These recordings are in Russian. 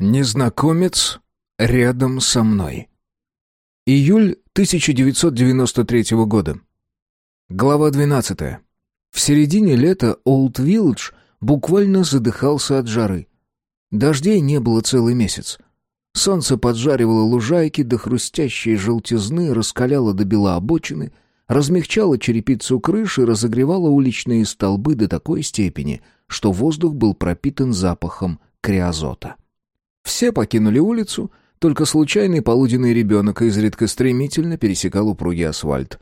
Незнакомец рядом со мной. Июль 1993 года. Глава 12. В середине лета Олд Вилледж буквально задыхался от жары. Дождей не было целый месяц. Солнце поджаривало лужайки до хрустящей желтизны, раскаляло до бела обочины, размягчало черепицу крыши, разогревало уличные столбы до такой степени, что воздух был пропитан запахом криозота. Все покинули улицу, только случайный полуденный ребенок изредка стремительно пересекал упругий асфальт.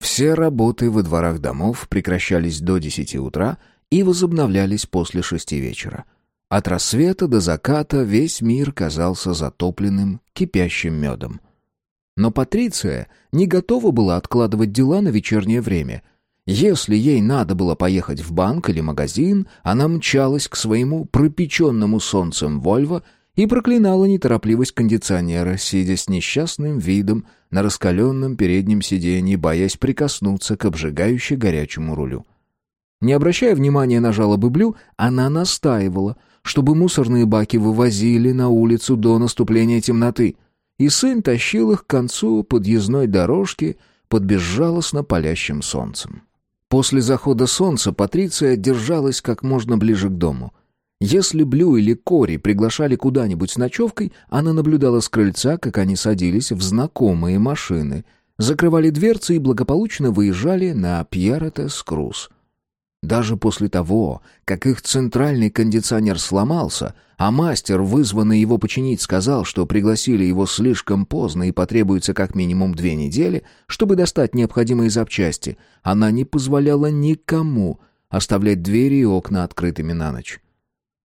Все работы во дворах домов прекращались до десяти утра и возобновлялись после шести вечера. От рассвета до заката весь мир казался затопленным кипящим медом. Но Патриция не готова была откладывать дела на вечернее время — если ей надо было поехать в банк или магазин, она мчалась к своему пропеченному солнцем Вольво и проклинала неторопливость кондиционера, сидя с несчастным видом на раскаленном переднем сиденье, боясь прикоснуться к обжигающе горячему рулю. Не обращая внимания на жалобы Блю, она настаивала, чтобы мусорные баки вывозили на улицу до наступления темноты, и сын тащил их к концу подъездной дорожки под безжалостно палящим солнцем. После захода солнца Патриция держалась как можно ближе к дому. Если Блю или Кори приглашали куда-нибудь с ночевкой, она наблюдала с крыльца, как они садились в знакомые машины, закрывали дверцы и благополучно выезжали на Пьеретес-Круз. Даже после того, как их центральный кондиционер сломался, а мастер, вызванный его починить, сказал, что пригласили его слишком поздно и потребуется как минимум две недели, чтобы достать необходимые запчасти, она не позволяла никому оставлять двери и окна открытыми на ночь.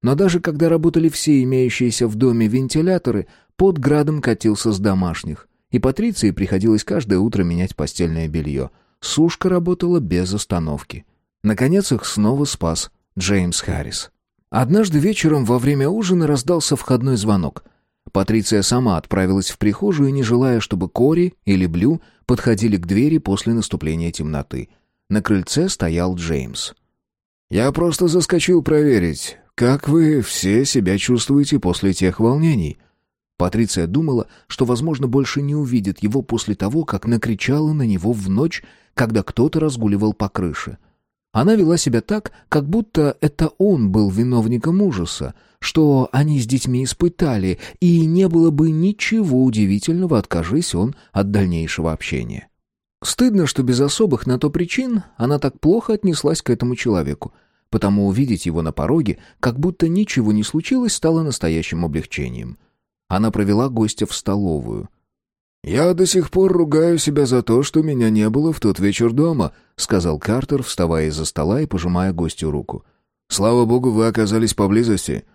Но даже когда работали все имеющиеся в доме вентиляторы, под градом катился с домашних, и Патриции приходилось каждое утро менять постельное белье. Сушка работала без остановки. Наконец их снова спас Джеймс Харрис. Однажды вечером во время ужина раздался входной звонок. Патриция сама отправилась в прихожую, не желая, чтобы Кори или Блю подходили к двери после наступления темноты. На крыльце стоял Джеймс. «Я просто заскочил проверить, как вы все себя чувствуете после тех волнений?» Патриция думала, что, возможно, больше не увидит его после того, как накричала на него в ночь, когда кто-то разгуливал по крыше. Она вела себя так, как будто это он был виновником ужаса, что они с детьми испытали, и не было бы ничего удивительного, откажись он от дальнейшего общения. Стыдно, что без особых на то причин она так плохо отнеслась к этому человеку, потому увидеть его на пороге, как будто ничего не случилось, стало настоящим облегчением. Она провела гостя в столовую — «Я до сих пор ругаю себя за то, что меня не было в тот вечер дома», — сказал Картер, вставая из-за стола и пожимая гостю руку. «Слава богу, вы оказались поблизости.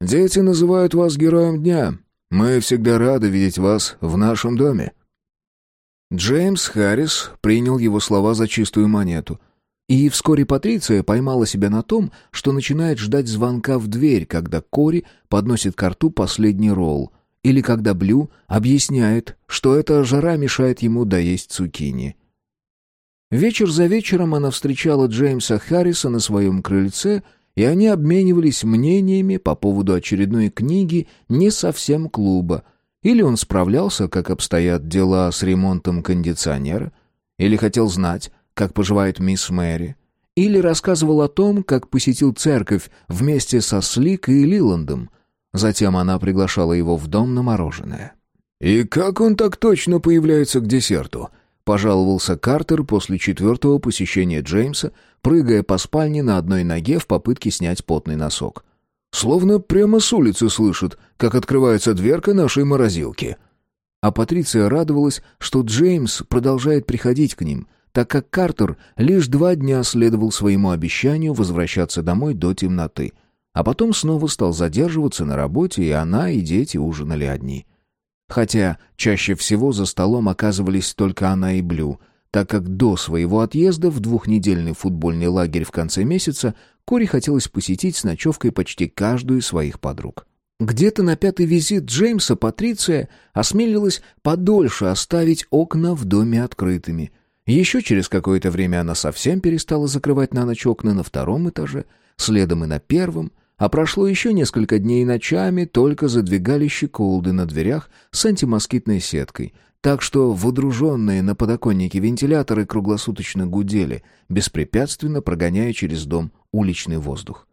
Дети называют вас героем дня. Мы всегда рады видеть вас в нашем доме». Джеймс Харрис принял его слова за чистую монету. И вскоре Патриция поймала себя на том, что начинает ждать звонка в дверь, когда Кори подносит к рту последний ролл — или когда Блю объясняет, что эта жара мешает ему доесть цукини. Вечер за вечером она встречала Джеймса Харриса на своем крыльце, и они обменивались мнениями по поводу очередной книги не совсем клуба. Или он справлялся, как обстоят дела с ремонтом кондиционера, или хотел знать, как поживает мисс Мэри, или рассказывал о том, как посетил церковь вместе со Слик и Лиландом — Затем она приглашала его в дом на мороженое. «И как он так точно появляется к десерту?» — пожаловался Картер после четвертого посещения Джеймса, прыгая по спальне на одной ноге в попытке снять потный носок. «Словно прямо с улицы слышит, как открывается дверка нашей морозилки». А Патриция радовалась, что Джеймс продолжает приходить к ним, так как Картер лишь два дня следовал своему обещанию возвращаться домой до темноты — а потом снова стал задерживаться на работе, и она, и дети ужинали одни. Хотя чаще всего за столом оказывались только она и Блю, так как до своего отъезда в двухнедельный футбольный лагерь в конце месяца Кори хотелось посетить с ночевкой почти каждую из своих подруг. Где-то на пятый визит Джеймса Патриция осмелилась подольше оставить окна в доме открытыми. Еще через какое-то время она совсем перестала закрывать на ночь окна на втором этаже, следом и на первом — а прошло еще несколько дней и ночами только задвигали щеколды на дверях с антимоскитной сеткой, так что водруженные на подоконнике вентиляторы круглосуточно гудели, беспрепятственно прогоняя через дом уличный воздух.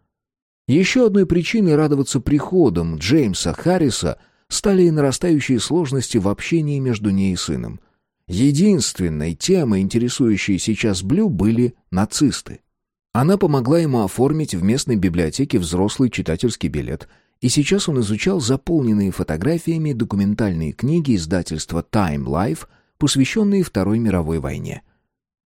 Еще одной причиной радоваться приходам Джеймса Харриса стали и нарастающие сложности в общении между ней и сыном. Единственной темой, интересующей сейчас Блю, были нацисты. Она помогла ему оформить в местной библиотеке взрослый читательский билет — и сейчас он изучал заполненные фотографиями документальные книги издательства Time Life, посвященные Второй мировой войне.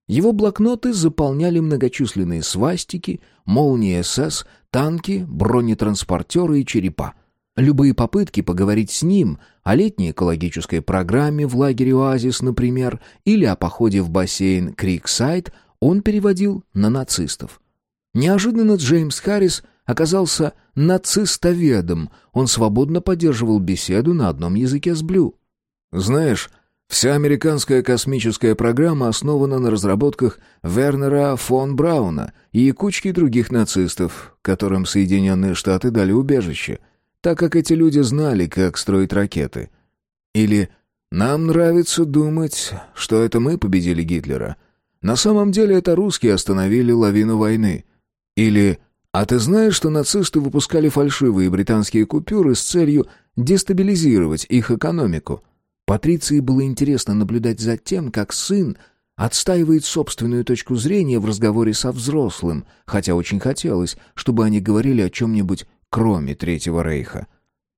Его блокноты заполняли многочисленные свастики, молнии СС, танки, бронетранспортеры и черепа. Любые попытки поговорить с ним о летней экологической программе в лагере «Оазис», например, или о походе в бассейн «Криксайд» он переводил на нацистов. Неожиданно Джеймс Харрис оказался нацистоведом. Он свободно поддерживал беседу на одном языке с Блю. «Знаешь, вся американская космическая программа основана на разработках Вернера фон Брауна и кучки других нацистов, которым Соединенные Штаты дали убежище, так как эти люди знали, как строить ракеты. Или «Нам нравится думать, что это мы победили Гитлера. На самом деле это русские остановили лавину войны». Или а ты знаешь, что нацисты выпускали фальшивые британские купюры с целью дестабилизировать их экономику? Патриции было интересно наблюдать за тем, как сын отстаивает собственную точку зрения в разговоре со взрослым, хотя очень хотелось, чтобы они говорили о чем-нибудь кроме Третьего Рейха.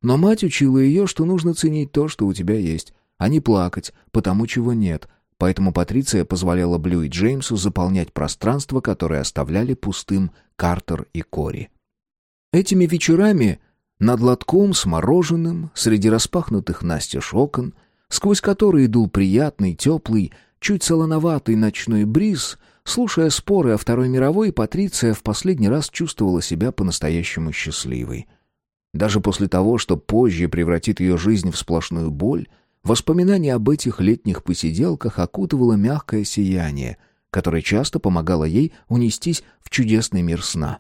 Но мать учила ее, что нужно ценить то, что у тебя есть, а не плакать, потому чего нет, Поэтому Патриция позволяла Блю и Джеймсу заполнять пространство, которое оставляли пустым Картер и Кори. Этими вечерами над лотком с мороженым, среди распахнутых настежь окон, сквозь которые дул приятный, теплый, чуть солоноватый ночной бриз, слушая споры о Второй мировой, Патриция в последний раз чувствовала себя по-настоящему счастливой. Даже после того, что позже превратит ее жизнь в сплошную боль, Воспоминание об этих летних посиделках окутывало мягкое сияние, которое часто помогало ей унестись в чудесный мир сна.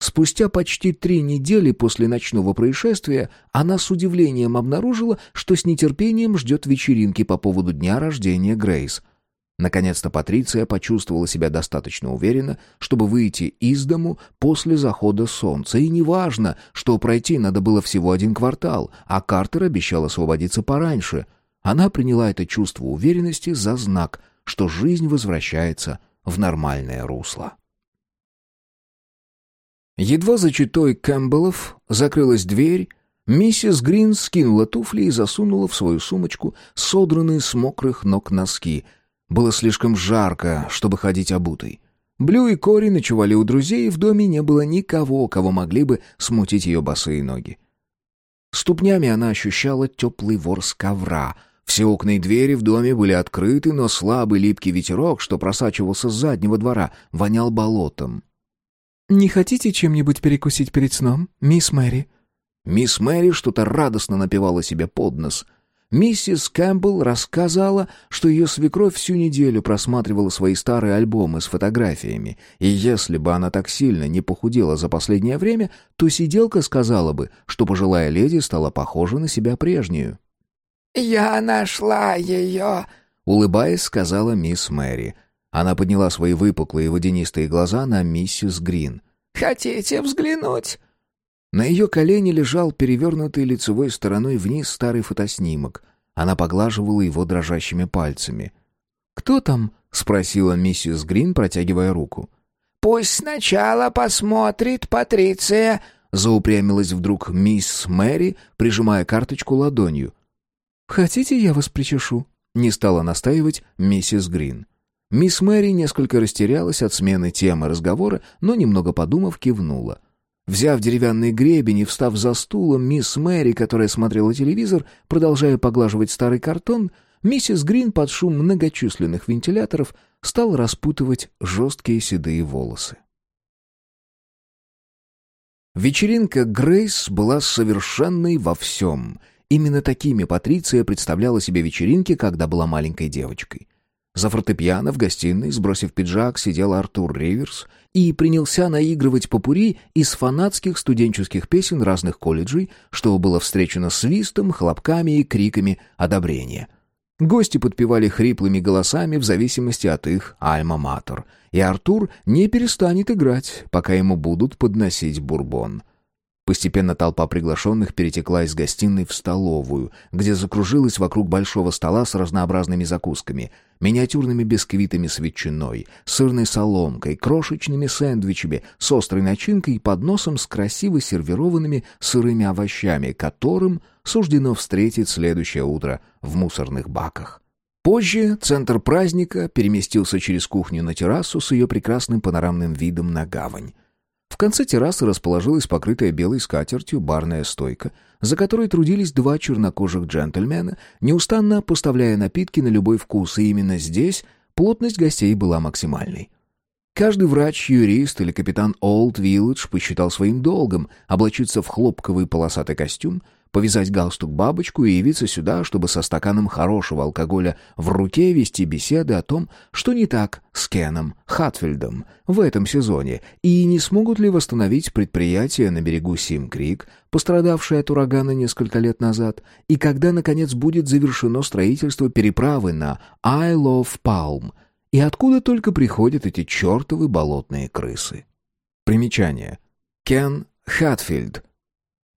Спустя почти три недели после ночного происшествия она с удивлением обнаружила, что с нетерпением ждет вечеринки по поводу дня рождения Грейс — Наконец-то Патриция почувствовала себя достаточно уверенно, чтобы выйти из дому после захода солнца. И неважно, что пройти надо было всего один квартал, а Картер обещал освободиться пораньше. Она приняла это чувство уверенности за знак, что жизнь возвращается в нормальное русло. Едва за читой Кэмпбеллов закрылась дверь, миссис Грин скинула туфли и засунула в свою сумочку содранные с мокрых ног носки — было слишком жарко, чтобы ходить обутой. Блю и Кори ночевали у друзей, и в доме не было никого, кого могли бы смутить ее босые ноги. Ступнями она ощущала теплый ворс ковра. Все окна и двери в доме были открыты, но слабый липкий ветерок, что просачивался с заднего двора, вонял болотом. «Не хотите чем-нибудь перекусить перед сном, мисс Мэри?» Мисс Мэри что-то радостно напевала себе под нос — Миссис Кэмпбелл рассказала, что ее свекровь всю неделю просматривала свои старые альбомы с фотографиями, и если бы она так сильно не похудела за последнее время, то сиделка сказала бы, что пожилая леди стала похожа на себя прежнюю. «Я нашла ее», — улыбаясь, сказала мисс Мэри. Она подняла свои выпуклые водянистые глаза на миссис Грин. «Хотите взглянуть?» На ее колене лежал перевернутый лицевой стороной вниз старый фотоснимок. Она поглаживала его дрожащими пальцами. «Кто там?» — спросила миссис Грин, протягивая руку. «Пусть сначала посмотрит Патриция», — заупрямилась вдруг мисс Мэри, прижимая карточку ладонью. «Хотите, я вас причешу?» — не стала настаивать миссис Грин. Мисс Мэри несколько растерялась от смены темы разговора, но, немного подумав, кивнула. Взяв деревянный гребень и встав за стулом, мисс Мэри, которая смотрела телевизор, продолжая поглаживать старый картон, миссис Грин под шум многочисленных вентиляторов стал распутывать жесткие седые волосы. Вечеринка Грейс была совершенной во всем. Именно такими Патриция представляла себе вечеринки, когда была маленькой девочкой. За фортепиано в гостиной, сбросив пиджак, сидел Артур Риверс и принялся наигрывать попури из фанатских студенческих песен разных колледжей, что было встречено свистом, хлопками и криками одобрения. Гости подпевали хриплыми голосами в зависимости от их альма-матер, и Артур не перестанет играть, пока ему будут подносить бурбон. Постепенно толпа приглашенных перетекла из гостиной в столовую, где закружилась вокруг большого стола с разнообразными закусками, миниатюрными бисквитами с ветчиной, сырной соломкой, крошечными сэндвичами с острой начинкой и подносом с красиво сервированными сырыми овощами, которым суждено встретить следующее утро в мусорных баках. Позже центр праздника переместился через кухню на террасу с ее прекрасным панорамным видом на гавань. В конце террасы расположилась покрытая белой скатертью барная стойка, за которой трудились два чернокожих джентльмена, неустанно поставляя напитки на любой вкус, и именно здесь плотность гостей была максимальной. Каждый врач, юрист или капитан Олд Вилледж посчитал своим долгом облачиться в хлопковый полосатый костюм, повязать галстук-бабочку и явиться сюда, чтобы со стаканом хорошего алкоголя в руке вести беседы о том, что не так с Кеном Хатфилдом в этом сезоне, и не смогут ли восстановить предприятие на берегу Сим-Крик, пострадавшее от урагана несколько лет назад, и когда, наконец, будет завершено строительство переправы на Isle of Palm, и откуда только приходят эти чертовы болотные крысы. Примечание. Кен Хатфилд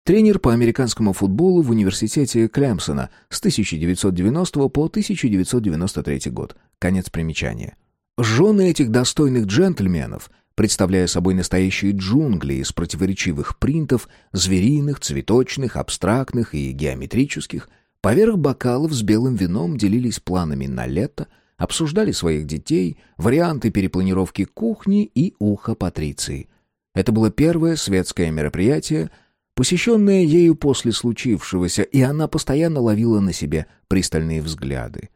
Тренер по американскому футболу в университете Клемсона с 1990 по 1993 год. Конец примечания. Жены этих достойных джентльменов, представляя собой настоящие джунгли из противоречивых принтов, звериных, цветочных, абстрактных и геометрических, поверх бокалов с белым вином делились планами на лето, обсуждали своих детей, варианты перепланировки кухни и уха Патриции. Это было первое светское мероприятие, посещенная ею после случившегося, и она постоянно ловила на себе пристальные взгляды.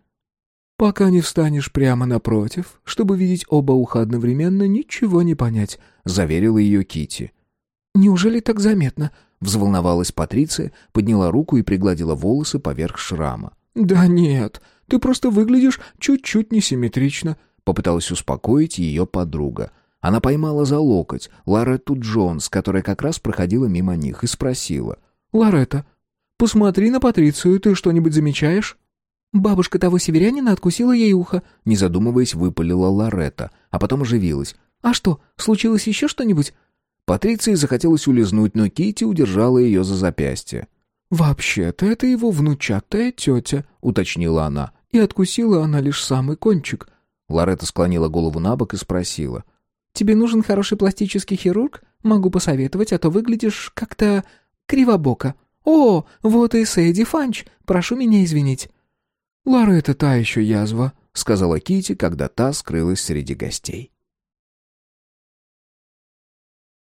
«Пока не встанешь прямо напротив, чтобы видеть оба уха одновременно, ничего не понять», — заверила ее Кити. «Неужели так заметно?» — взволновалась Патриция, подняла руку и пригладила волосы поверх шрама. «Да нет, ты просто выглядишь чуть-чуть несимметрично», — попыталась успокоить ее подруга. Она поймала за локоть Лоретту Джонс, которая как раз проходила мимо них, и спросила. «Лоретта, посмотри на Патрицию, ты что-нибудь замечаешь?» «Бабушка того северянина откусила ей ухо», — не задумываясь, выпалила Лоретта, а потом оживилась. «А что, случилось еще что-нибудь?» Патриции захотелось улизнуть, но Кити удержала ее за запястье. «Вообще-то это его внучатая тетя», — уточнила она. «И откусила она лишь самый кончик». Лоретта склонила голову на бок и спросила. Тебе нужен хороший пластический хирург? Могу посоветовать, а то выглядишь как-то кривобоко. О, вот и Сэйди Фанч. Прошу меня извинить». «Лара, это та еще язва», — сказала Кити, когда та скрылась среди гостей.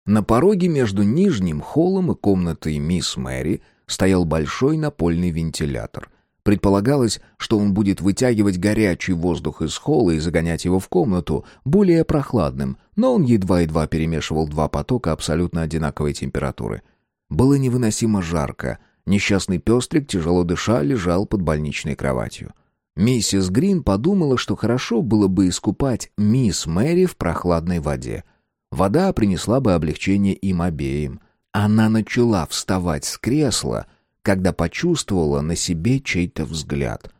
На пороге между нижним холлом и комнатой мисс Мэри стоял большой напольный вентилятор — Предполагалось, что он будет вытягивать горячий воздух из холла и загонять его в комнату, более прохладным, но он едва-едва перемешивал два потока абсолютно одинаковой температуры. Было невыносимо жарко. Несчастный пестрик, тяжело дыша, лежал под больничной кроватью. Миссис Грин подумала, что хорошо было бы искупать мисс Мэри в прохладной воде. Вода принесла бы облегчение им обеим. Она начала вставать с кресла — когда почувствовала на себе чей-то взгляд.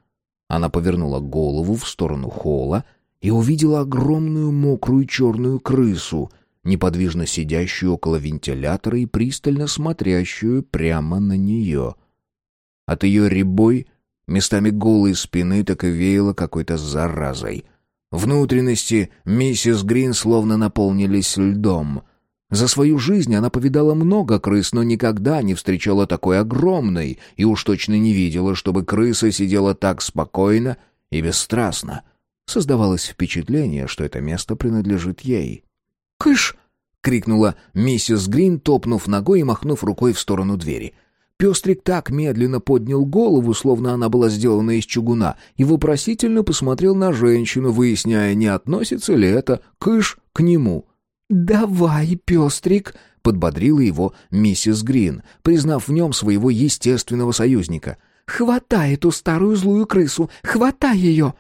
Она повернула голову в сторону холла и увидела огромную мокрую черную крысу, неподвижно сидящую около вентилятора и пристально смотрящую прямо на нее. От ее рябой, местами голой спины, так и веяло какой-то заразой. Внутренности миссис Грин словно наполнились льдом. За свою жизнь она повидала много крыс, но никогда не встречала такой огромной, и уж точно не видела, чтобы крыса сидела так спокойно и бесстрастно. Создавалось впечатление, что это место принадлежит ей. «Кыш!» — крикнула миссис Грин, топнув ногой и махнув рукой в сторону двери. Пестрик так медленно поднял голову, словно она была сделана из чугуна, и вопросительно посмотрел на женщину, выясняя, не относится ли это «кыш» к нему — «Давай, пестрик!» — подбодрила его миссис Грин, признав в нем своего естественного союзника. «Хватай эту старую злую крысу! Хватай ее!»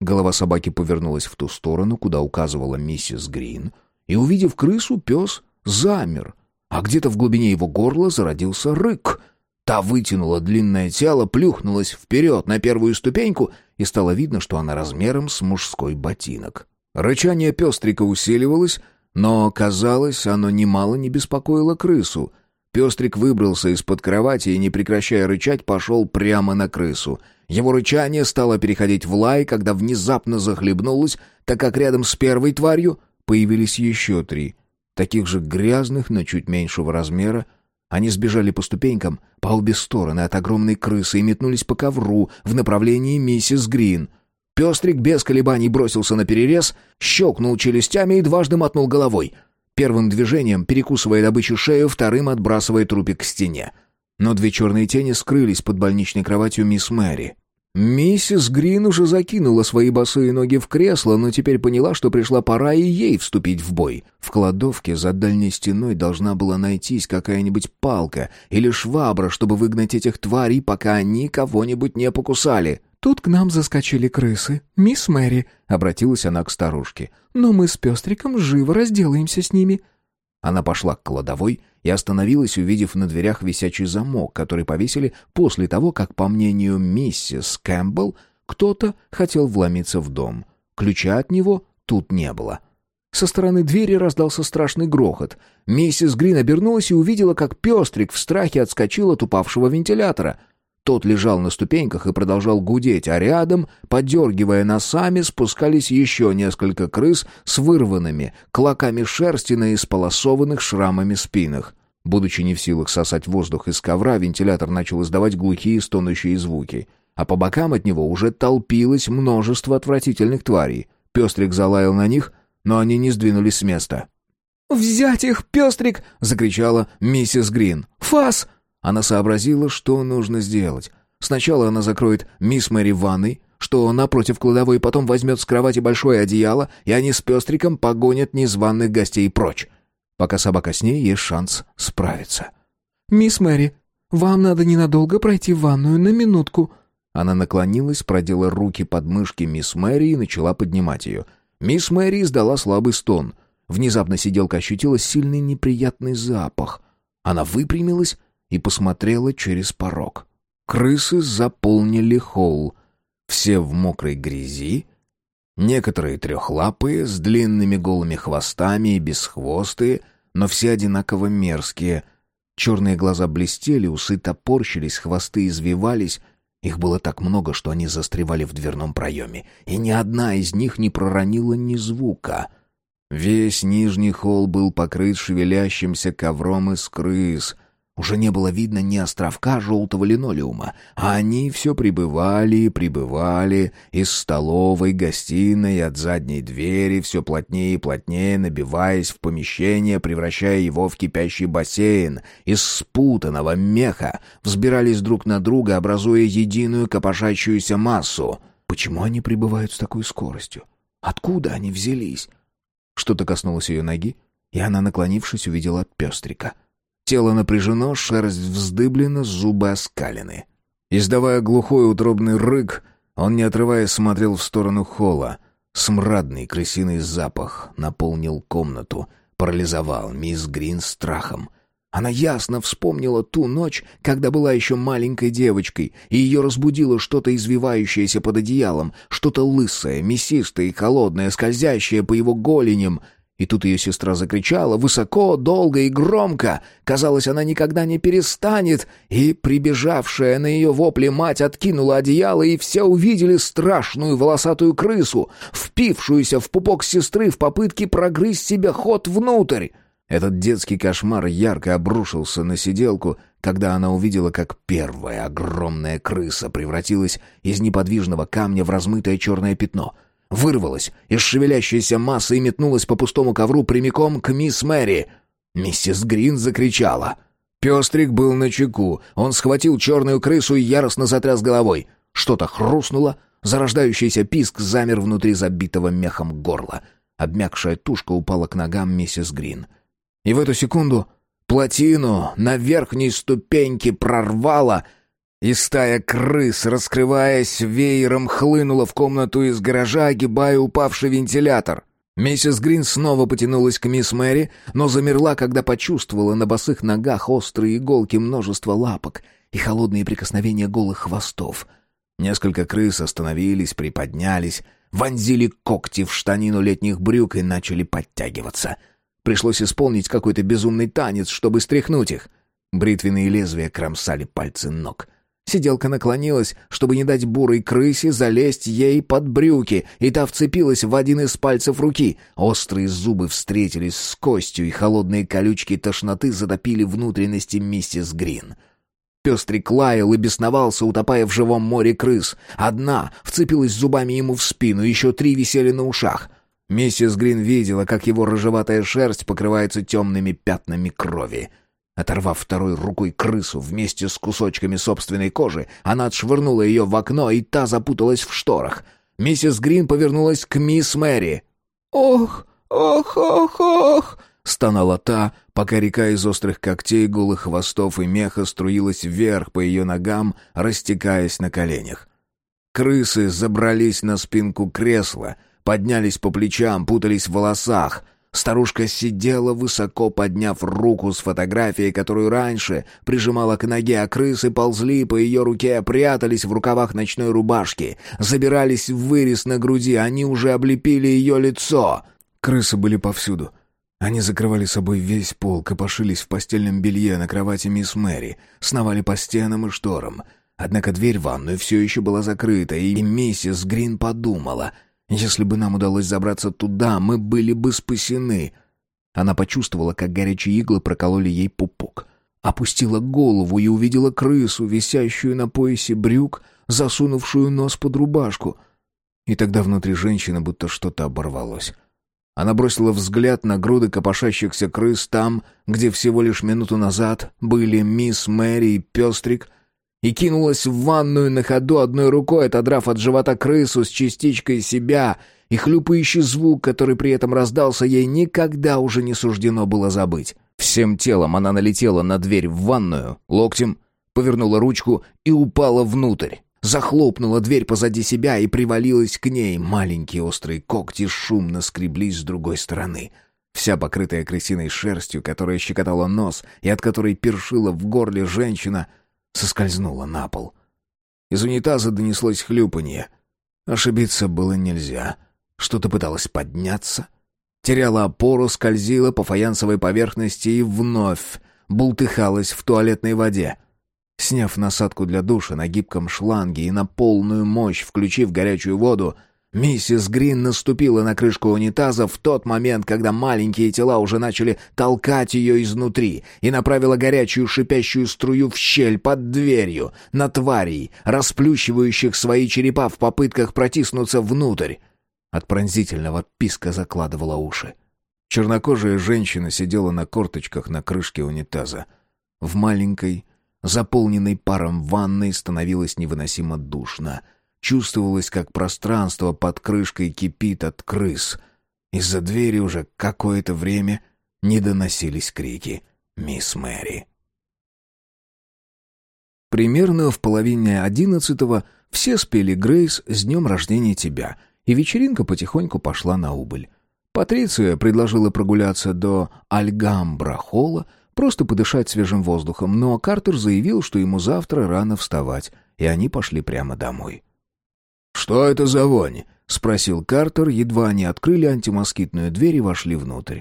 Голова собаки повернулась в ту сторону, куда указывала миссис Грин, и, увидев крысу, пес замер, а где-то в глубине его горла зародился рык. Та вытянула длинное тело, плюхнулась вперед на первую ступеньку, и стало видно, что она размером с мужской ботинок. Рычание пестрика усиливалось, но, казалось, оно немало не беспокоило крысу. Пестрик выбрался из-под кровати и, не прекращая рычать, пошел прямо на крысу. Его рычание стало переходить в лай, когда внезапно захлебнулось, так как рядом с первой тварью появились еще три, таких же грязных, но чуть меньшего размера. Они сбежали по ступенькам по обе стороны от огромной крысы и метнулись по ковру в направлении миссис Грин — Пестрик без колебаний бросился на перерез, щелкнул челюстями и дважды мотнул головой. Первым движением, перекусывая добычу шею, вторым отбрасывая трупик к стене. Но две черные тени скрылись под больничной кроватью мисс Мэри. Миссис Грин уже закинула свои босые ноги в кресло, но теперь поняла, что пришла пора и ей вступить в бой. В кладовке за дальней стеной должна была найтись какая-нибудь палка или швабра, чтобы выгнать этих тварей, пока они кого-нибудь не покусали. «Тут к нам заскочили крысы. Мисс Мэри», — обратилась она к старушке. «Но мы с пестриком живо разделаемся с ними». Она пошла к кладовой и остановилась, увидев на дверях висячий замок, который повесили после того, как, по мнению миссис Кэмпбелл, кто-то хотел вломиться в дом. Ключа от него тут не было. Со стороны двери раздался страшный грохот. Миссис Грин обернулась и увидела, как пестрик в страхе отскочил от упавшего вентилятора — тот лежал на ступеньках и продолжал гудеть, а рядом, подергивая носами, спускались еще несколько крыс с вырванными клоками шерсти на исполосованных шрамами спинах. Будучи не в силах сосать воздух из ковра, вентилятор начал издавать глухие стонущие звуки. А по бокам от него уже толпилось множество отвратительных тварей. Пестрик залаял на них, но они не сдвинулись с места. «Взять их, пестрик!» — закричала миссис Грин. «Фас! Она сообразила, что нужно сделать. Сначала она закроет мисс Мэри ванной, что напротив кладовой, потом возьмет с кровати большое одеяло, и они с пестриком погонят незваных гостей прочь. Пока собака с ней, есть шанс справиться. «Мисс Мэри, вам надо ненадолго пройти в ванную, на минутку». Она наклонилась, продела руки под мышки мисс Мэри и начала поднимать ее. Мисс Мэри издала слабый стон. Внезапно сиделка ощутила сильный неприятный запах. Она выпрямилась и посмотрела через порог. Крысы заполнили холл. Все в мокрой грязи, некоторые трехлапые, с длинными голыми хвостами и бесхвостые, но все одинаково мерзкие. Черные глаза блестели, усы топорщились, хвосты извивались. Их было так много, что они застревали в дверном проеме, и ни одна из них не проронила ни звука. Весь нижний холл был покрыт шевелящимся ковром из крыс — уже не было видно ни островка желтого линолеума, а они все прибывали и прибывали из столовой, гостиной, от задней двери, все плотнее и плотнее набиваясь в помещение, превращая его в кипящий бассейн. Из спутанного меха взбирались друг на друга, образуя единую копошащуюся массу. Почему они прибывают с такой скоростью? Откуда они взялись? Что-то коснулось ее ноги, и она, наклонившись, увидела пестрика — Тело напряжено, шерсть вздыблена, зубы оскалены. Издавая глухой утробный рык, он, не отрываясь, смотрел в сторону холла. Смрадный крысиный запах наполнил комнату, парализовал мисс Грин страхом. Она ясно вспомнила ту ночь, когда была еще маленькой девочкой, и ее разбудило что-то извивающееся под одеялом, что-то лысое, мясистое и холодное, скользящее по его голеням — и тут ее сестра закричала высоко, долго и громко. Казалось, она никогда не перестанет. И прибежавшая на ее вопли мать откинула одеяло, и все увидели страшную волосатую крысу, впившуюся в пупок сестры в попытке прогрызть себе ход внутрь. Этот детский кошмар ярко обрушился на сиделку, когда она увидела, как первая огромная крыса превратилась из неподвижного камня в размытое черное пятно — вырвалась из шевелящейся массы и метнулась по пустому ковру прямиком к мисс Мэри. Миссис Грин закричала. Пестрик был на чеку. Он схватил черную крысу и яростно затряс головой. Что-то хрустнуло, зарождающийся писк замер внутри забитого мехом горла. Обмякшая тушка упала к ногам миссис Грин. И в эту секунду плотину на верхней ступеньке прорвало — и стая крыс, раскрываясь веером, хлынула в комнату из гаража, огибая упавший вентилятор. Миссис Грин снова потянулась к мисс Мэри, но замерла, когда почувствовала на босых ногах острые иголки множества лапок и холодные прикосновения голых хвостов. Несколько крыс остановились, приподнялись, вонзили когти в штанину летних брюк и начали подтягиваться. Пришлось исполнить какой-то безумный танец, чтобы стряхнуть их. Бритвенные лезвия кромсали пальцы ног. Сиделка наклонилась, чтобы не дать бурой крысе залезть ей под брюки, и та вцепилась в один из пальцев руки. Острые зубы встретились с костью, и холодные колючки тошноты затопили внутренности миссис Грин. Пестрик лаял и бесновался, утопая в живом море крыс. Одна вцепилась зубами ему в спину, еще три висели на ушах. Миссис Грин видела, как его рыжеватая шерсть покрывается темными пятнами крови. — Оторвав второй рукой крысу вместе с кусочками собственной кожи, она отшвырнула ее в окно, и та запуталась в шторах. Миссис Грин повернулась к мисс Мэри. «Ох, ох, ох, ох!» — стонала та, пока река из острых когтей, голых хвостов и меха струилась вверх по ее ногам, растекаясь на коленях. Крысы забрались на спинку кресла, поднялись по плечам, путались в волосах — Старушка сидела, высоко подняв руку с фотографией, которую раньше прижимала к ноге, а крысы ползли по ее руке, прятались в рукавах ночной рубашки, забирались в вырез на груди, они уже облепили ее лицо. Крысы были повсюду. Они закрывали собой весь пол, копошились в постельном белье на кровати мисс Мэри, сновали по стенам и шторам. Однако дверь в ванную все еще была закрыта, и миссис Грин подумала — если бы нам удалось забраться туда, мы были бы спасены. Она почувствовала, как горячие иглы прокололи ей пупок. Опустила голову и увидела крысу, висящую на поясе брюк, засунувшую нос под рубашку. И тогда внутри женщины будто что-то оборвалось. Она бросила взгляд на груды копошащихся крыс там, где всего лишь минуту назад были мисс Мэри и Пестрик, и кинулась в ванную на ходу одной рукой, отодрав от живота крысу с частичкой себя, и хлюпающий звук, который при этом раздался, ей никогда уже не суждено было забыть. Всем телом она налетела на дверь в ванную, локтем, повернула ручку и упала внутрь. Захлопнула дверь позади себя и привалилась к ней. Маленькие острые когти шумно скреблись с другой стороны. Вся покрытая крысиной шерстью, которая щекотала нос и от которой першила в горле женщина — соскользнула на пол. Из унитаза донеслось хлюпанье. Ошибиться было нельзя. Что-то пыталось подняться. Теряла опору, скользила по фаянсовой поверхности и вновь бултыхалась в туалетной воде. Сняв насадку для душа на гибком шланге и на полную мощь включив горячую воду, Миссис Грин наступила на крышку унитаза в тот момент, когда маленькие тела уже начали толкать ее изнутри, и направила горячую шипящую струю в щель под дверью, на тварей, расплющивающих свои черепа в попытках протиснуться внутрь. От пронзительного писка закладывала уши. Чернокожая женщина сидела на корточках на крышке унитаза. В маленькой, заполненной паром ванной становилось невыносимо душно — Чувствовалось, как пространство под крышкой кипит от крыс. Из-за двери уже какое-то время не доносились крики «Мисс Мэри». Примерно в половине одиннадцатого все спели «Грейс, с днем рождения тебя», и вечеринка потихоньку пошла на убыль. Патриция предложила прогуляться до Альгамбра-холла, просто подышать свежим воздухом, но Картер заявил, что ему завтра рано вставать, и они пошли прямо домой. «Что это за вонь?» — спросил Картер, едва они открыли антимоскитную дверь и вошли внутрь.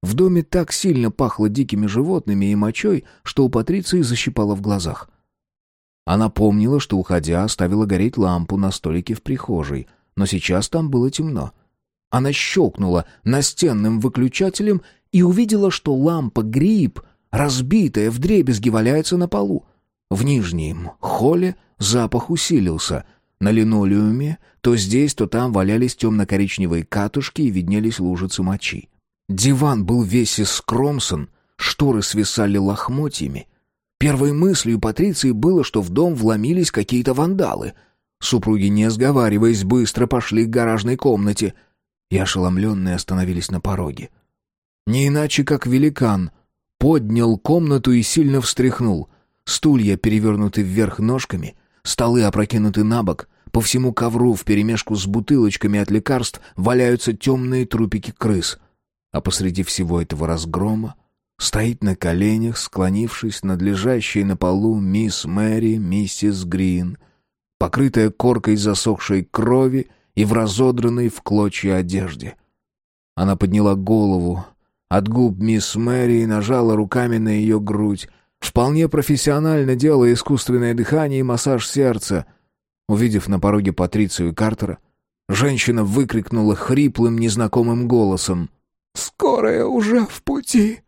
В доме так сильно пахло дикими животными и мочой, что у Патриции защипало в глазах. Она помнила, что, уходя, оставила гореть лампу на столике в прихожей, но сейчас там было темно. Она щелкнула настенным выключателем и увидела, что лампа-гриб, разбитая вдребезги, валяется на полу. В нижнем холле запах усилился — на линолеуме то здесь, то там валялись темно-коричневые катушки и виднелись лужицы мочи. Диван был весь из скромсон, шторы свисали лохмотьями. Первой мыслью Патриции было, что в дом вломились какие-то вандалы. Супруги, не сговариваясь, быстро пошли к гаражной комнате и ошеломленные остановились на пороге. Не иначе, как великан, поднял комнату и сильно встряхнул. Стулья перевернуты вверх ножками — Столы опрокинуты на бок, По всему ковру вперемешку с бутылочками от лекарств валяются темные трупики крыс. А посреди всего этого разгрома стоит на коленях, склонившись над лежащей на полу мисс Мэри, миссис Грин, покрытая коркой засохшей крови и в разодранной в клочья одежде. Она подняла голову от губ мисс Мэри и нажала руками на ее грудь, вполне профессионально делая искусственное дыхание и массаж сердца. Увидев на пороге Патрицию Картера, женщина выкрикнула хриплым незнакомым голосом. «Скорая уже в пути!»